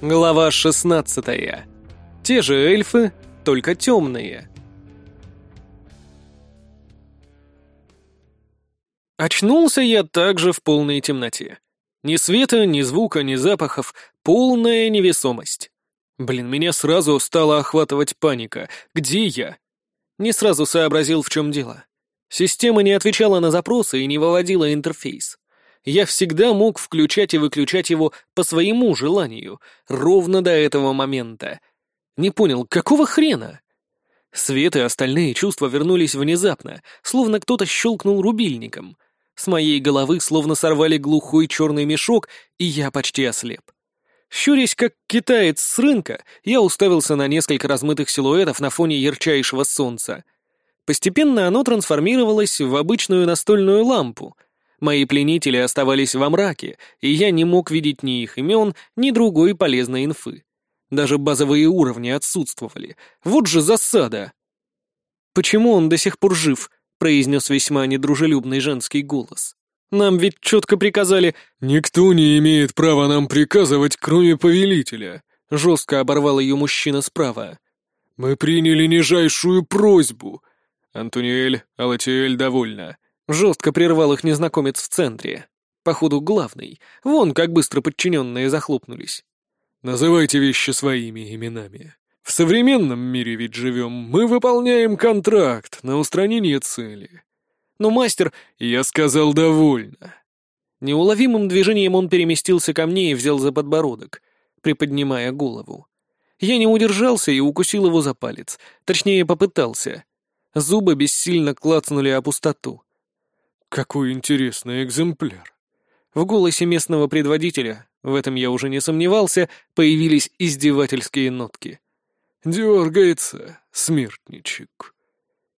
Глава 16. Те же эльфы, только темные. Очнулся я также в полной темноте. Ни света, ни звука, ни запахов, полная невесомость. Блин, меня сразу стала охватывать паника. Где я? Не сразу сообразил, в чем дело. Система не отвечала на запросы и не выводила интерфейс я всегда мог включать и выключать его по своему желанию, ровно до этого момента. Не понял, какого хрена? Свет и остальные чувства вернулись внезапно, словно кто-то щелкнул рубильником. С моей головы словно сорвали глухой черный мешок, и я почти ослеп. Щурясь, как китаец с рынка, я уставился на несколько размытых силуэтов на фоне ярчайшего солнца. Постепенно оно трансформировалось в обычную настольную лампу — Мои пленители оставались во мраке, и я не мог видеть ни их имен, ни другой полезной инфы. Даже базовые уровни отсутствовали. Вот же засада! «Почему он до сих пор жив?» — произнес весьма недружелюбный женский голос. «Нам ведь четко приказали...» «Никто не имеет права нам приказывать, кроме повелителя», — жестко оборвал ее мужчина справа. «Мы приняли нижайшую просьбу». Антониэль, Алатиэль довольна. Жестко прервал их незнакомец в центре. Походу, главный. Вон, как быстро подчиненные захлопнулись. «Называйте вещи своими именами. В современном мире ведь живем. Мы выполняем контракт на устранение цели». «Но мастер...» «Я сказал довольно». Неуловимым движением он переместился ко мне и взял за подбородок, приподнимая голову. Я не удержался и укусил его за палец. Точнее, попытался. Зубы бессильно клацнули о пустоту. Какой интересный экземпляр. В голосе местного предводителя, в этом я уже не сомневался, появились издевательские нотки. «Дергается, смертничек».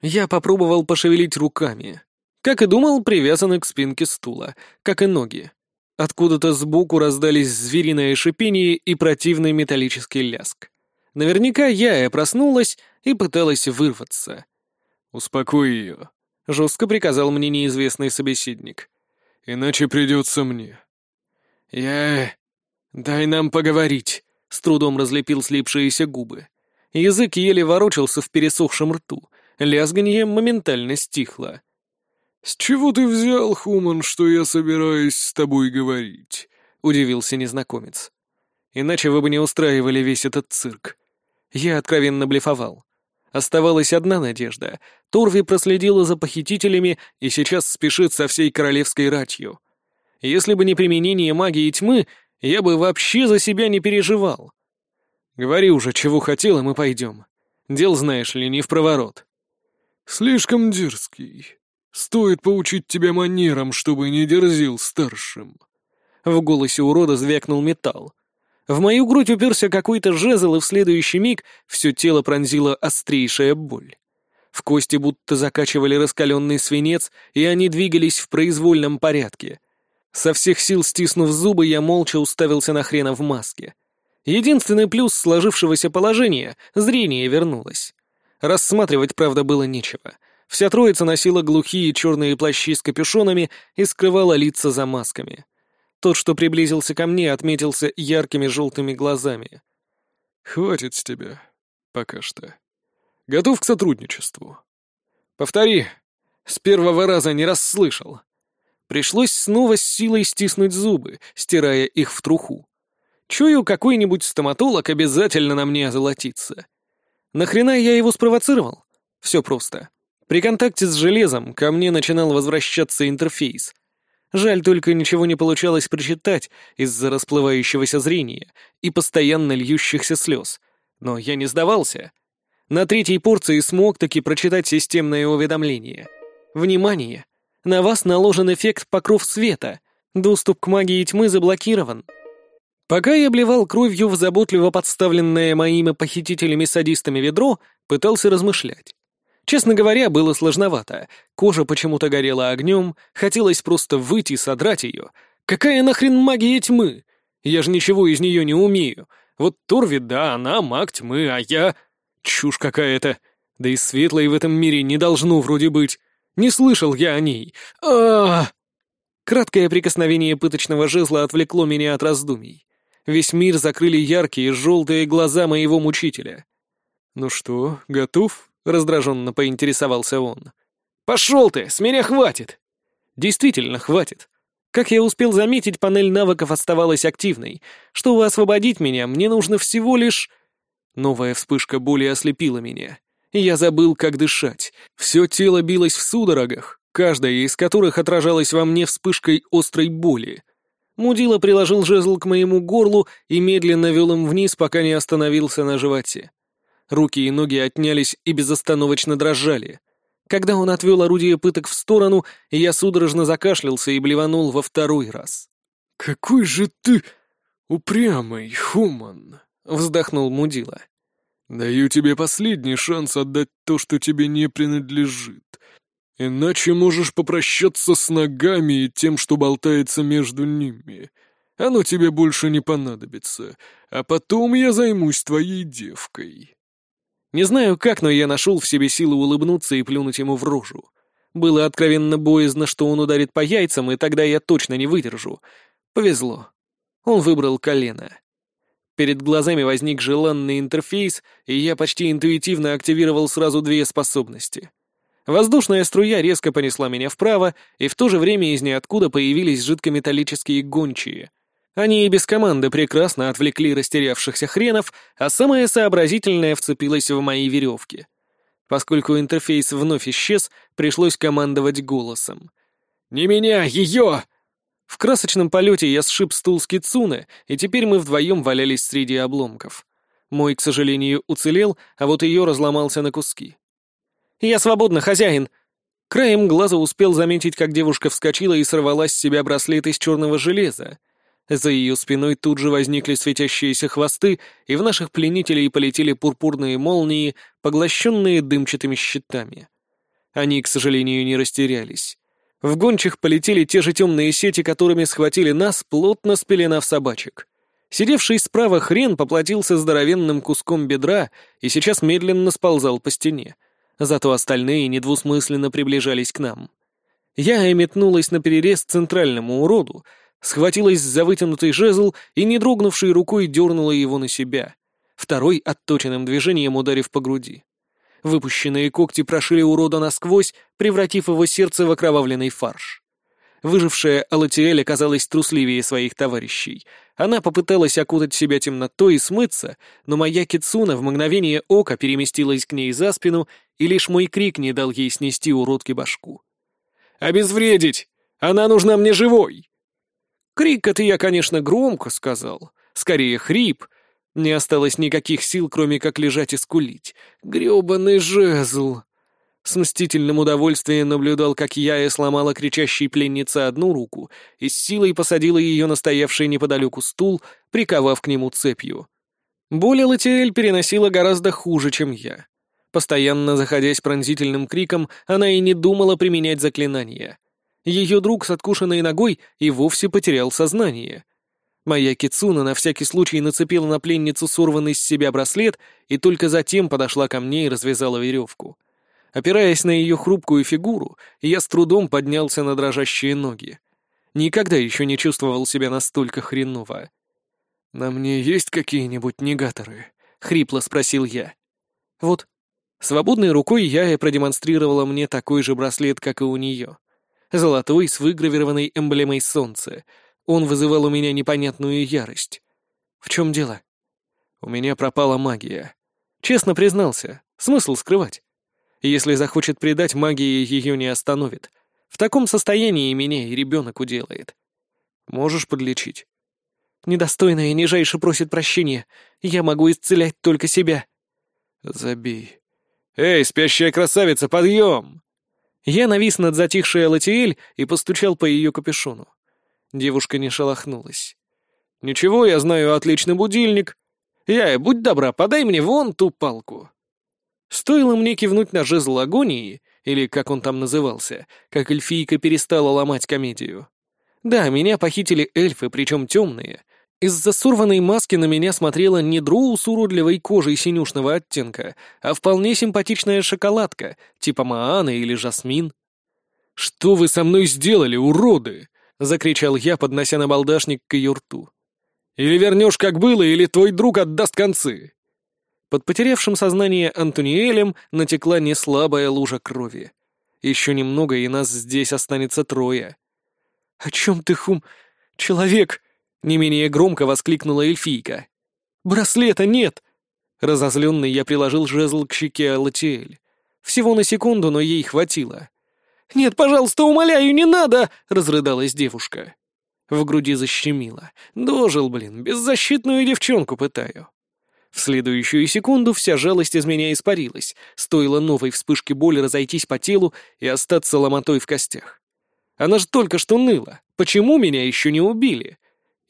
Я попробовал пошевелить руками. Как и думал, привязаны к спинке стула, как и ноги. Откуда-то сбоку раздались звериное шипение и противный металлический ляск. Наверняка я и проснулась и пыталась вырваться. «Успокой ее», — жестко приказал мне неизвестный собеседник. «Иначе придется мне». «Я... дай нам поговорить», — с трудом разлепил слипшиеся губы. Язык еле ворочался в пересохшем рту. Лязганье моментально стихло. «С чего ты взял, Хуман, что я собираюсь с тобой говорить?» — удивился незнакомец. «Иначе вы бы не устраивали весь этот цирк». Я откровенно блефовал. Оставалась одна надежда. Торви проследила за похитителями и сейчас спешит со всей королевской ратью. Если бы не применение магии тьмы, я бы вообще за себя не переживал. Говори уже, чего хотел, и мы пойдем. Дел, знаешь ли, не в проворот. Слишком дерзкий. Стоит поучить тебя манерам, чтобы не дерзил старшим. В голосе урода звякнул металл. В мою грудь уперся какой-то жезл, и в следующий миг все тело пронзила острейшая боль. В кости будто закачивали раскаленный свинец, и они двигались в произвольном порядке. Со всех сил стиснув зубы, я молча уставился на хрена в маске. Единственный плюс сложившегося положения — зрение вернулось. Рассматривать, правда, было нечего. Вся троица носила глухие черные плащи с капюшонами и скрывала лица за масками. Тот, что приблизился ко мне, отметился яркими желтыми глазами. «Хватит с тебя. Пока что. Готов к сотрудничеству?» «Повтори. С первого раза не расслышал». Пришлось снова с силой стиснуть зубы, стирая их в труху. Чую, какой-нибудь стоматолог обязательно на мне озолотится. Нахрена я его спровоцировал? Все просто. При контакте с железом ко мне начинал возвращаться интерфейс, Жаль только ничего не получалось прочитать из-за расплывающегося зрения и постоянно льющихся слез. Но я не сдавался. На третьей порции смог таки прочитать системное уведомление. Внимание! На вас наложен эффект покров света. Доступ к магии тьмы заблокирован. Пока я обливал кровью в заботливо подставленное моими похитителями-садистами ведро, пытался размышлять. Честно говоря, было сложновато. Кожа почему-то горела огнем, хотелось просто выйти и содрать ее. Какая нахрен магия тьмы? Я же ничего из нее не умею. Вот Торви, да, она маг тьмы, а я... Чушь какая-то. Да и светлой в этом мире не должно вроде быть. Не слышал я о ней. а, Краткое прикосновение пыточного жезла отвлекло меня от раздумий. Весь мир закрыли яркие желтые глаза моего мучителя. «Ну что, готов?» — раздраженно поинтересовался он. «Пошел ты! С меня хватит!» «Действительно, хватит. Как я успел заметить, панель навыков оставалась активной. Чтобы освободить меня, мне нужно всего лишь...» Новая вспышка боли ослепила меня. Я забыл, как дышать. Все тело билось в судорогах, каждая из которых отражалась во мне вспышкой острой боли. Мудила приложил жезл к моему горлу и медленно вел им вниз, пока не остановился на животе. Руки и ноги отнялись и безостановочно дрожали. Когда он отвел орудие пыток в сторону, я судорожно закашлялся и блеванул во второй раз. «Какой же ты упрямый, Хуман!» — вздохнул Мудила. «Даю тебе последний шанс отдать то, что тебе не принадлежит. Иначе можешь попрощаться с ногами и тем, что болтается между ними. Оно тебе больше не понадобится, а потом я займусь твоей девкой». Не знаю как, но я нашел в себе силы улыбнуться и плюнуть ему в рожу. Было откровенно боязно, что он ударит по яйцам, и тогда я точно не выдержу. Повезло. Он выбрал колено. Перед глазами возник желанный интерфейс, и я почти интуитивно активировал сразу две способности. Воздушная струя резко понесла меня вправо, и в то же время из ниоткуда появились жидкометаллические гончие. Они и без команды прекрасно отвлекли растерявшихся хренов, а самое сообразительное вцепилось в мои веревки. Поскольку интерфейс вновь исчез, пришлось командовать голосом. «Не меня, ее!» В красочном полете я сшиб стул с Кицуны, и теперь мы вдвоем валялись среди обломков. Мой, к сожалению, уцелел, а вот ее разломался на куски. «Я свободна, хозяин!» Краем глаза успел заметить, как девушка вскочила и сорвала с себя браслет из черного железа. За ее спиной тут же возникли светящиеся хвосты, и в наших пленителей полетели пурпурные молнии, поглощенные дымчатыми щитами. Они, к сожалению, не растерялись. В гончих полетели те же темные сети, которыми схватили нас, плотно спеленав собачек. Сидевший справа хрен поплатился здоровенным куском бедра и сейчас медленно сползал по стене зато остальные недвусмысленно приближались к нам. Я и метнулась на перерез центральному уроду, схватилась за вытянутый жезл и, не дрогнувшей рукой, дернула его на себя, второй отточенным движением ударив по груди. Выпущенные когти прошили урода насквозь, превратив его сердце в окровавленный фарш. Выжившая Алатиэль оказалась трусливее своих товарищей. Она попыталась окутать себя темнотой и смыться, но моя Кицуна в мгновение ока переместилась к ней за спину, и лишь мой крик не дал ей снести уродки башку. «Обезвредить! Она нужна мне живой!» Крик это я, конечно, громко сказал. Скорее, хрип. Не осталось никаких сил, кроме как лежать и скулить. Грёбаный жезл! С мстительным удовольствием наблюдал, как я и сломала кричащей пленнице одну руку и с силой посадила ее на стоявший неподалеку стул, приковав к нему цепью. Боль Латиэль переносила гораздо хуже, чем я. Постоянно заходясь пронзительным криком, она и не думала применять заклинания. Ее друг с откушенной ногой и вовсе потерял сознание. Моя Кицуна на всякий случай нацепила на пленницу сорванный с себя браслет и только затем подошла ко мне и развязала веревку. Опираясь на ее хрупкую фигуру, я с трудом поднялся на дрожащие ноги. Никогда еще не чувствовал себя настолько хреново. «На мне есть какие-нибудь негаторы?» — хрипло спросил я. «Вот». Свободной рукой я и продемонстрировала мне такой же браслет, как и у нее. Золотой с выгравированной эмблемой солнца. Он вызывал у меня непонятную ярость. «В чем дело?» «У меня пропала магия». Честно признался, смысл скрывать. Если захочет предать, магия ее не остановит. В таком состоянии меня и ребенок уделает. Можешь подлечить. Недостойная нижайше просит прощения. Я могу исцелять только себя. Забей. Эй, спящая красавица, подъем! Я навис над затихшей Латиэль и постучал по ее капюшону. Девушка не шелохнулась. «Ничего, я знаю отличный будильник. Я, будь добра, подай мне вон ту палку». Стоило мне кивнуть на жезл агонии, или как он там назывался, как эльфийка перестала ломать комедию. Да, меня похитили эльфы, причем темные. Из-за сорванной маски на меня смотрела не дроу с уродливой кожей синюшного оттенка, а вполне симпатичная шоколадка, типа Маана или Жасмин. «Что вы со мной сделали, уроды?» — закричал я, поднося на балдашник к ее рту. Или вернешь, как было, или твой друг отдаст концы!» Под потерявшим сознание Антониэлем натекла неслабая лужа крови. Еще немного, и нас здесь останется трое. «О чем ты, хум... человек?» — не менее громко воскликнула эльфийка. «Браслета нет!» Разозленный я приложил жезл к щеке Алатиэль. Всего на секунду, но ей хватило. «Нет, пожалуйста, умоляю, не надо!» — разрыдалась девушка. В груди защемило. «Дожил, блин, беззащитную девчонку пытаю». В следующую секунду вся жалость из меня испарилась, стоило новой вспышке боли разойтись по телу и остаться ломотой в костях. Она же только что ныла. Почему меня еще не убили?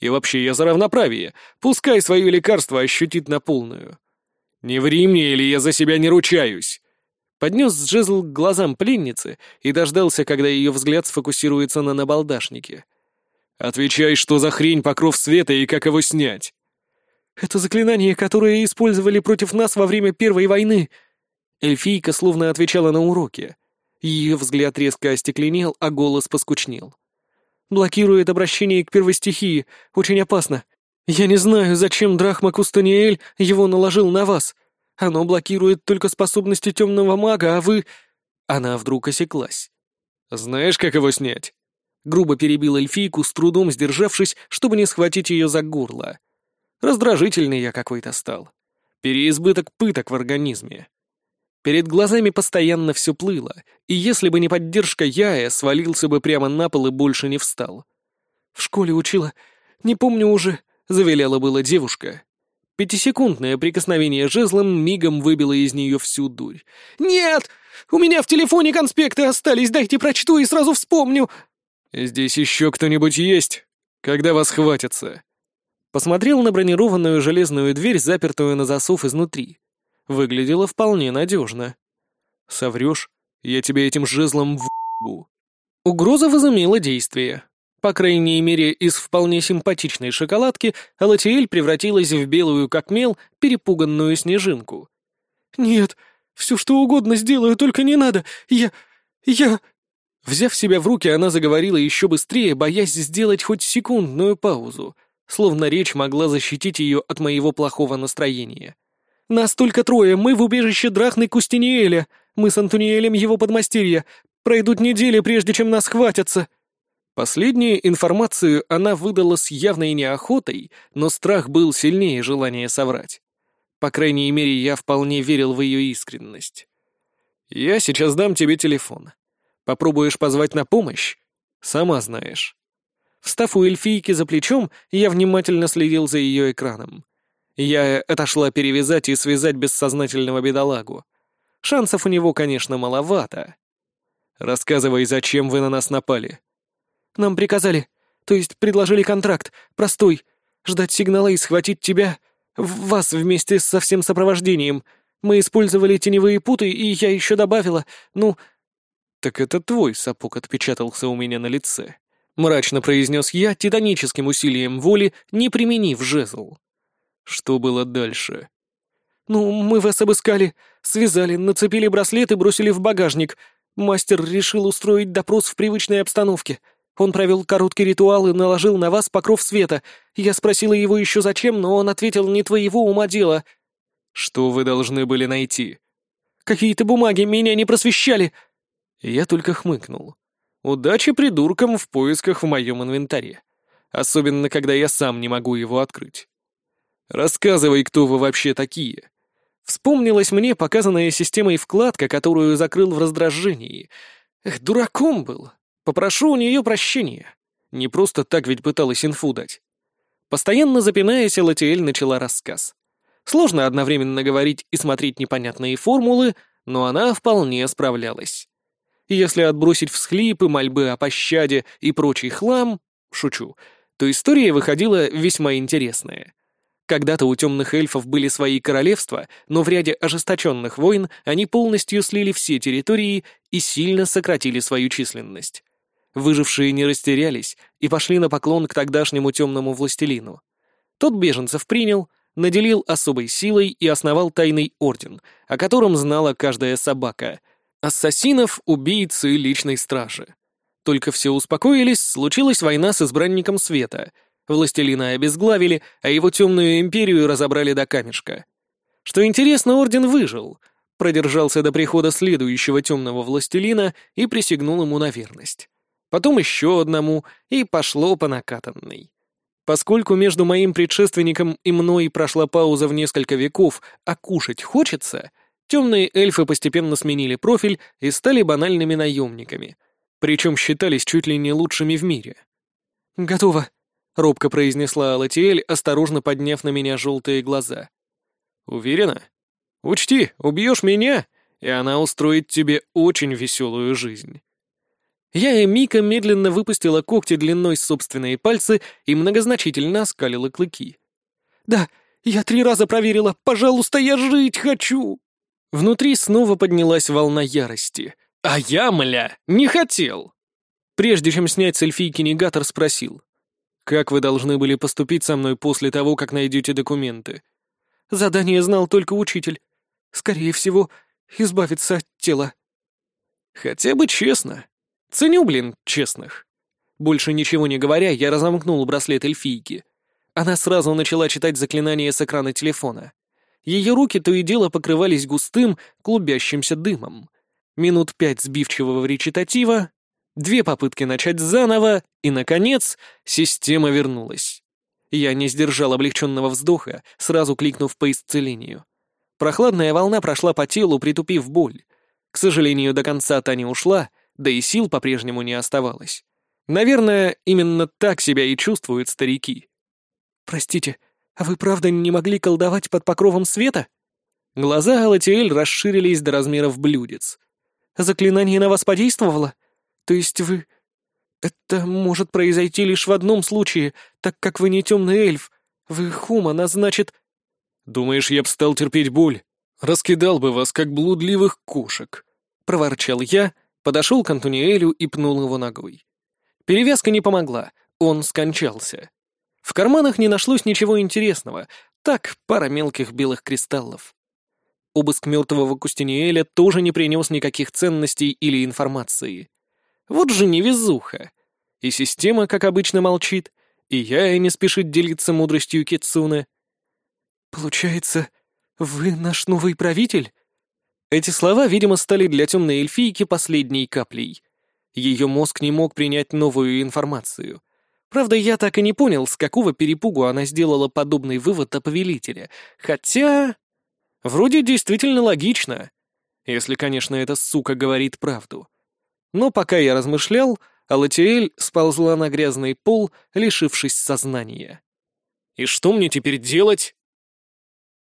И вообще, я за равноправие. Пускай свое лекарство ощутит на полную. Не ври мне, или я за себя не ручаюсь. Поднес джезл к глазам пленницы и дождался, когда ее взгляд сфокусируется на набалдашнике. «Отвечай, что за хрень покров света и как его снять?» «Это заклинание, которое использовали против нас во время Первой войны». Эльфийка словно отвечала на уроке. Ее взгляд резко остекленел, а голос поскучнел. «Блокирует обращение к первой стихии. Очень опасно. Я не знаю, зачем Драхма Кустаниэль его наложил на вас. Оно блокирует только способности темного мага, а вы...» Она вдруг осеклась. «Знаешь, как его снять?» Грубо перебил эльфийку, с трудом сдержавшись, чтобы не схватить ее за горло. Раздражительный я какой-то стал. Переизбыток пыток в организме. Перед глазами постоянно все плыло, и если бы не поддержка Яя, свалился бы прямо на пол и больше не встал. «В школе учила. Не помню уже», — завеляла была девушка. Пятисекундное прикосновение жезлом мигом выбило из нее всю дурь. «Нет! У меня в телефоне конспекты остались, дайте прочту и сразу вспомню!» «Здесь еще кто-нибудь есть? Когда вас хватится?» Посмотрел на бронированную железную дверь, запертую на засов изнутри. Выглядело вполне надежно. «Соврешь? Я тебе этим жезлом в***бу». Угроза возымела действие. По крайней мере, из вполне симпатичной шоколадки Алатиэль превратилась в белую как мел перепуганную снежинку. «Нет, все что угодно сделаю, только не надо. Я... я...» Взяв себя в руки, она заговорила еще быстрее, боясь сделать хоть секундную паузу, словно речь могла защитить ее от моего плохого настроения. «Нас только трое, мы в убежище Драхны Кустиниэля, мы с Антониэлем его подмастерья. Пройдут недели, прежде чем нас хватятся». Последнюю информацию она выдала с явной неохотой, но страх был сильнее желания соврать. По крайней мере, я вполне верил в ее искренность. «Я сейчас дам тебе телефон. Попробуешь позвать на помощь? Сама знаешь». Встав у эльфийки за плечом, я внимательно следил за ее экраном. Я отошла перевязать и связать бессознательного бедолагу. Шансов у него, конечно, маловато. «Рассказывай, зачем вы на нас напали?» Нам приказали, то есть предложили контракт, простой, ждать сигнала и схватить тебя, вас вместе со всем сопровождением. Мы использовали теневые путы, и я еще добавила, ну...» «Так это твой сапог отпечатался у меня на лице», — мрачно произнес я, титаническим усилием воли, не применив жезл. «Что было дальше?» «Ну, мы вас обыскали, связали, нацепили браслет и бросили в багажник. Мастер решил устроить допрос в привычной обстановке. Он провел короткий ритуал и наложил на вас покров света. Я спросила его еще зачем, но он ответил, не твоего ума дело». «Что вы должны были найти?» «Какие-то бумаги меня не просвещали». Я только хмыкнул. «Удачи придуркам в поисках в моем инвентаре. Особенно, когда я сам не могу его открыть». «Рассказывай, кто вы вообще такие». Вспомнилась мне показанная системой вкладка, которую закрыл в раздражении. Эх, дураком был. Попрошу у нее прощения. Не просто так ведь пыталась инфу дать. Постоянно запинаясь, Латиэль начала рассказ. Сложно одновременно говорить и смотреть непонятные формулы, но она вполне справлялась. Если отбросить всхлипы, мольбы о пощаде и прочий хлам, шучу, то история выходила весьма интересная. Когда-то у темных эльфов были свои королевства, но в ряде ожесточенных войн они полностью слили все территории и сильно сократили свою численность. Выжившие не растерялись и пошли на поклон к тогдашнему темному властелину. Тот беженцев принял, наделил особой силой и основал тайный орден, о котором знала каждая собака. Ассасинов, убийц и личной стражи. Только все успокоились, случилась война с избранником света. Властелина обезглавили, а его темную империю разобрали до камешка. Что интересно, орден выжил, продержался до прихода следующего темного властелина и присягнул ему на верность. Потом еще одному, и пошло по накатанной. Поскольку между моим предшественником и мной прошла пауза в несколько веков, а кушать хочется, темные эльфы постепенно сменили профиль и стали банальными наемниками, причем считались чуть ли не лучшими в мире. «Готово», — робко произнесла Алатиэль, осторожно подняв на меня желтые глаза. «Уверена? Учти, убьешь меня, и она устроит тебе очень веселую жизнь». Я и Мика медленно выпустила когти длиной собственные пальцы и многозначительно оскалила клыки. «Да, я три раза проверила. Пожалуйста, я жить хочу!» Внутри снова поднялась волна ярости. «А я, мля, не хотел!» Прежде чем снять с эльфийки негатор, спросил. «Как вы должны были поступить со мной после того, как найдете документы?» Задание знал только учитель. Скорее всего, избавиться от тела. «Хотя бы честно», Ценю, блин, честных. Больше ничего не говоря, я разомкнул браслет эльфийки. Она сразу начала читать заклинание с экрана телефона. Ее руки то и дело покрывались густым, клубящимся дымом. Минут пять сбивчивого речитатива, две попытки начать заново, и, наконец, система вернулась. Я не сдержал облегченного вздоха, сразу кликнув по исцелению. Прохладная волна прошла по телу, притупив боль. К сожалению, до конца та не ушла, да и сил по-прежнему не оставалось. Наверное, именно так себя и чувствуют старики. «Простите, а вы правда не могли колдовать под покровом света?» Глаза Алатиэль расширились до размеров блюдец. «Заклинание на вас подействовало? То есть вы...» «Это может произойти лишь в одном случае, так как вы не темный эльф. Вы хуман, а значит...» «Думаешь, я б стал терпеть боль? Раскидал бы вас, как блудливых кошек», — проворчал я, Подошел к Антониэлю и пнул его ногой. Перевязка не помогла, он скончался. В карманах не нашлось ничего интересного, так, пара мелких белых кристаллов. Обыск мертвого Кустиниэля тоже не принес никаких ценностей или информации. Вот же невезуха. И система, как обычно, молчит, и я и не спешит делиться мудростью Китсуны. «Получается, вы наш новый правитель?» Эти слова, видимо, стали для темной эльфийки последней каплей. Ее мозг не мог принять новую информацию. Правда, я так и не понял, с какого перепугу она сделала подобный вывод о повелителе. Хотя... Вроде действительно логично. Если, конечно, эта сука говорит правду. Но пока я размышлял, Алатиэль сползла на грязный пол, лишившись сознания. «И что мне теперь делать?»